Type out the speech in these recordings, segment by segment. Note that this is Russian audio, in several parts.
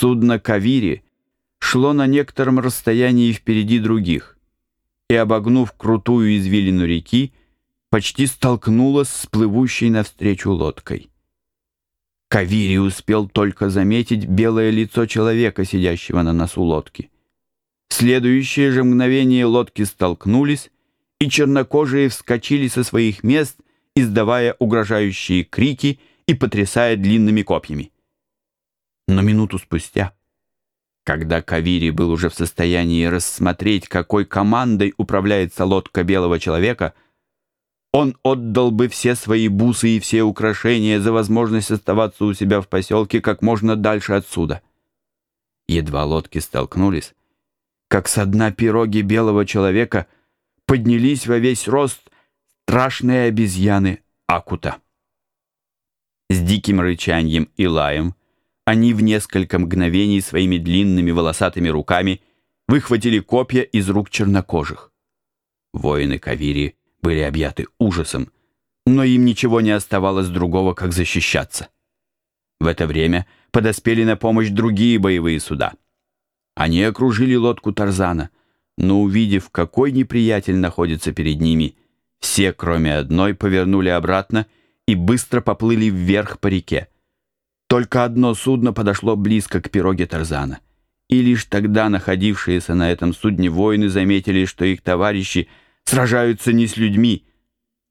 Судно Кавири шло на некотором расстоянии впереди других и, обогнув крутую извилину реки, почти столкнулось с плывущей навстречу лодкой. Кавири успел только заметить белое лицо человека, сидящего на носу лодки. В следующее же мгновение лодки столкнулись, и чернокожие вскочили со своих мест, издавая угрожающие крики и потрясая длинными копьями. Но минуту спустя, когда Кавири был уже в состоянии рассмотреть, какой командой управляется лодка белого человека, он отдал бы все свои бусы и все украшения за возможность оставаться у себя в поселке как можно дальше отсюда. Едва лодки столкнулись, как со дна пироги белого человека поднялись во весь рост страшные обезьяны Акута. С диким рычанием и лаем они в несколько мгновений своими длинными волосатыми руками выхватили копья из рук чернокожих. Воины Кавири были объяты ужасом, но им ничего не оставалось другого, как защищаться. В это время подоспели на помощь другие боевые суда. Они окружили лодку Тарзана, но увидев, какой неприятель находится перед ними, все, кроме одной, повернули обратно и быстро поплыли вверх по реке. Только одно судно подошло близко к пироге Тарзана. И лишь тогда находившиеся на этом судне воины заметили, что их товарищи сражаются не с людьми,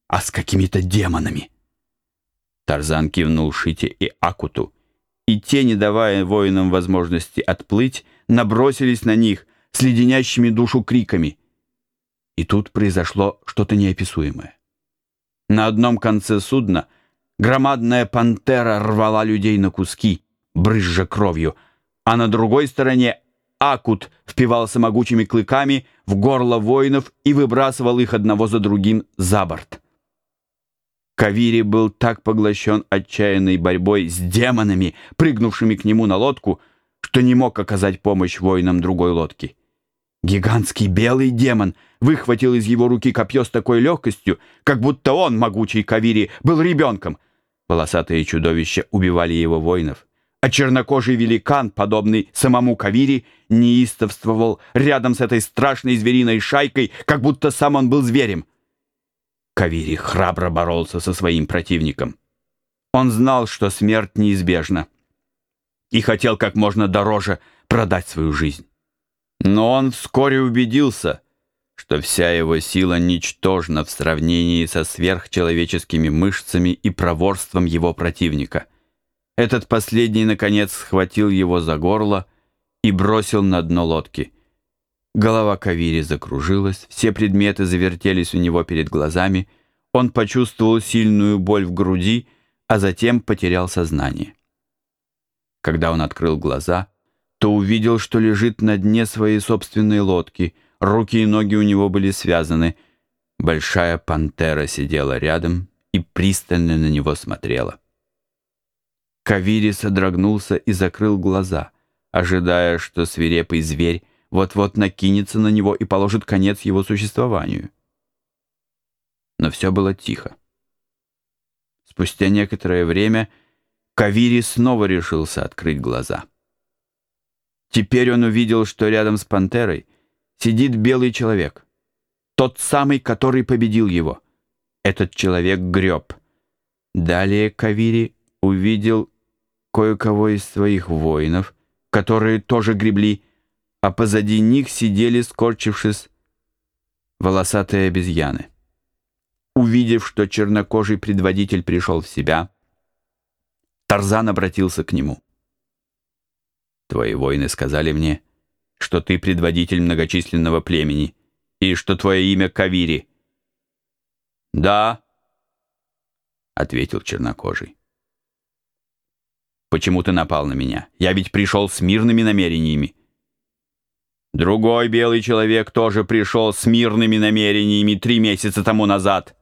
а с какими-то демонами. Тарзан кивнул Шите и Акуту, и те, не давая воинам возможности отплыть, набросились на них с леденящими душу криками. И тут произошло что-то неописуемое. На одном конце судна — Громадная пантера рвала людей на куски, брызжа кровью, а на другой стороне Акут впивался могучими клыками в горло воинов и выбрасывал их одного за другим за борт. Кавири был так поглощен отчаянной борьбой с демонами, прыгнувшими к нему на лодку, что не мог оказать помощь воинам другой лодки. Гигантский белый демон выхватил из его руки копье с такой легкостью, как будто он, могучий Кавири, был ребенком — Волосатые чудовища убивали его воинов, а чернокожий великан, подобный самому Кавири, неистовствовал рядом с этой страшной звериной шайкой, как будто сам он был зверем. Кавири храбро боролся со своим противником. Он знал, что смерть неизбежна, и хотел как можно дороже продать свою жизнь. Но он вскоре убедился — что вся его сила ничтожна в сравнении со сверхчеловеческими мышцами и проворством его противника. Этот последний, наконец, схватил его за горло и бросил на дно лодки. Голова Кавири закружилась, все предметы завертелись у него перед глазами, он почувствовал сильную боль в груди, а затем потерял сознание. Когда он открыл глаза, то увидел, что лежит на дне своей собственной лодки — Руки и ноги у него были связаны. Большая пантера сидела рядом и пристально на него смотрела. Кавири содрогнулся и закрыл глаза, ожидая, что свирепый зверь вот-вот накинется на него и положит конец его существованию. Но все было тихо. Спустя некоторое время Кавири снова решился открыть глаза. Теперь он увидел, что рядом с пантерой — сидит белый человек. Тот самый, который победил его. Этот человек греб. Далее Кавири увидел кое-кого из своих воинов, которые тоже гребли, а позади них сидели, скорчившись, волосатые обезьяны. Увидев, что чернокожий предводитель пришел в себя, Тарзан обратился к нему. «Твои воины сказали мне, — что ты предводитель многочисленного племени и что твое имя Кавири. «Да», — ответил чернокожий. «Почему ты напал на меня? Я ведь пришел с мирными намерениями». «Другой белый человек тоже пришел с мирными намерениями три месяца тому назад»,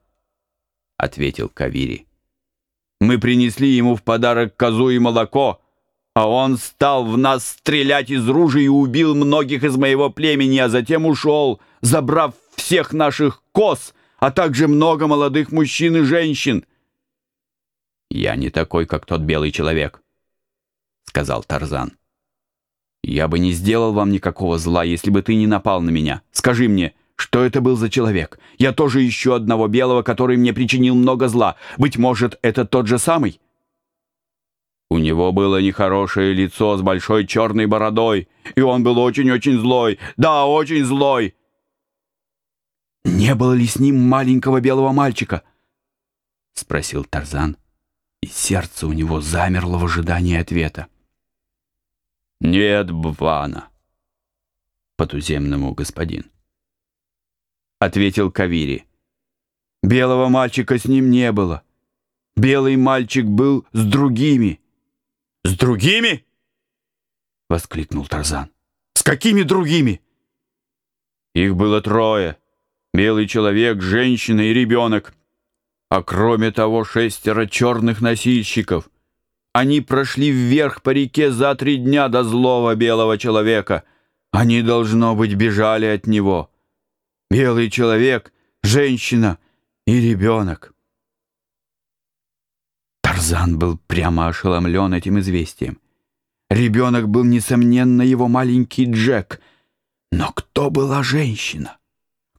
— ответил Кавири. «Мы принесли ему в подарок козу и молоко» А он стал в нас стрелять из ружей и убил многих из моего племени, а затем ушел, забрав всех наших коз, а также много молодых мужчин и женщин. «Я не такой, как тот белый человек», — сказал Тарзан. Я бы не сделал вам никакого зла, если бы ты не напал на меня. Скажи мне, что это был за человек? Я тоже ищу одного белого, который мне причинил много зла. Быть может, это тот же самый?» У него было нехорошее лицо с большой черной бородой, и он был очень-очень злой. Да, очень злой. «Не было ли с ним маленького белого мальчика?» — спросил Тарзан, и сердце у него замерло в ожидании ответа. «Нет, Бвана, по-туземному господин», — ответил Кавири. «Белого мальчика с ним не было. Белый мальчик был с другими». «С другими?» — воскликнул Тарзан. «С какими другими?» Их было трое. Белый человек, женщина и ребенок. А кроме того, шестеро черных носильщиков. Они прошли вверх по реке за три дня до злого белого человека. Они, должно быть, бежали от него. Белый человек, женщина и ребенок. Тарзан был прямо ошеломлен этим известием. Ребенок был, несомненно, его маленький Джек. Но кто была женщина?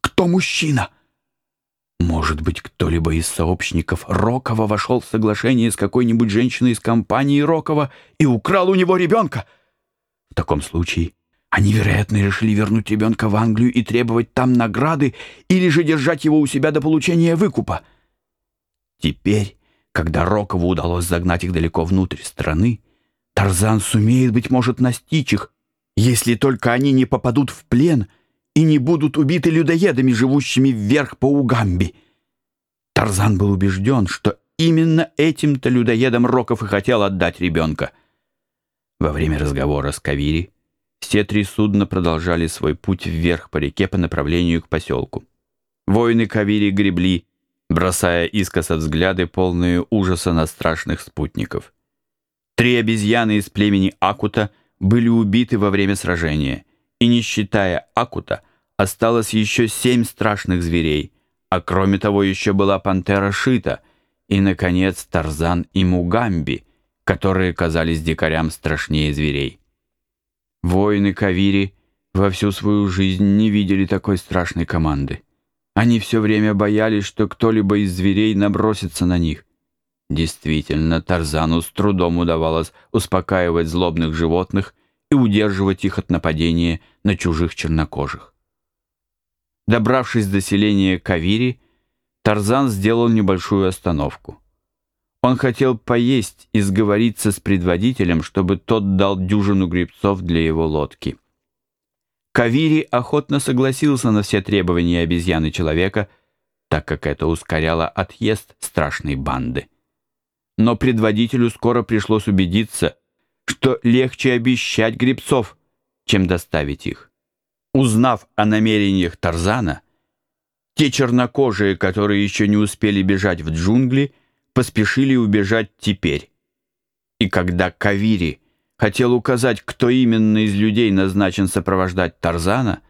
Кто мужчина? Может быть, кто-либо из сообщников Рокова вошел в соглашение с какой-нибудь женщиной из компании Рокова и украл у него ребенка? В таком случае они, вероятно, решили вернуть ребенка в Англию и требовать там награды или же держать его у себя до получения выкупа. Теперь когда Рокову удалось загнать их далеко внутрь страны, Тарзан сумеет, быть может, настичь их, если только они не попадут в плен и не будут убиты людоедами, живущими вверх по Угамби. Тарзан был убежден, что именно этим-то людоедам Роков и хотел отдать ребенка. Во время разговора с Кавири все три судна продолжали свой путь вверх по реке по направлению к поселку. Воины Кавири гребли, бросая искоса взгляды, полные ужаса на страшных спутников. Три обезьяны из племени Акута были убиты во время сражения, и не считая Акута, осталось еще семь страшных зверей, а кроме того еще была пантера Шита и, наконец, Тарзан и Мугамби, которые казались дикарям страшнее зверей. Воины Кавири во всю свою жизнь не видели такой страшной команды. Они все время боялись, что кто-либо из зверей набросится на них. Действительно, Тарзану с трудом удавалось успокаивать злобных животных и удерживать их от нападения на чужих чернокожих. Добравшись до селения Кавири, Тарзан сделал небольшую остановку. Он хотел поесть и сговориться с предводителем, чтобы тот дал дюжину грибцов для его лодки. Кавири охотно согласился на все требования обезьяны человека, так как это ускоряло отъезд страшной банды. Но предводителю скоро пришлось убедиться, что легче обещать грибцов, чем доставить их. Узнав о намерениях Тарзана, те чернокожие, которые еще не успели бежать в джунгли, поспешили убежать теперь. И когда Кавири хотел указать, кто именно из людей назначен сопровождать Тарзана,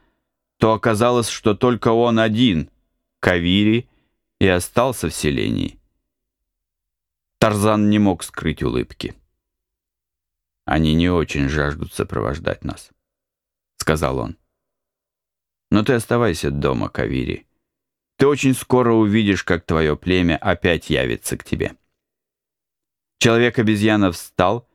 то оказалось, что только он один, Кавири, и остался в селении. Тарзан не мог скрыть улыбки. «Они не очень жаждут сопровождать нас», — сказал он. «Но ты оставайся дома, Кавири. Ты очень скоро увидишь, как твое племя опять явится к тебе». Человек-обезьяна встал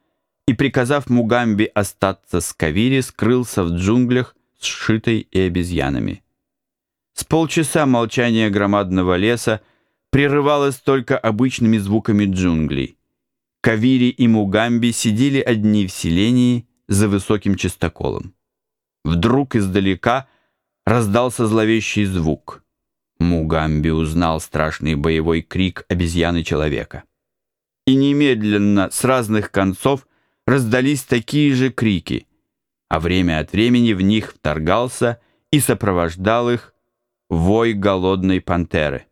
и, приказав Мугамби остаться с Кавири, скрылся в джунглях с шитой и обезьянами. С полчаса молчание громадного леса прерывалось только обычными звуками джунглей. Кавири и Мугамби сидели одни в селении за высоким частоколом. Вдруг издалека раздался зловещий звук. Мугамби узнал страшный боевой крик обезьяны-человека. И немедленно с разных концов раздались такие же крики, а время от времени в них вторгался и сопровождал их вой голодной пантеры.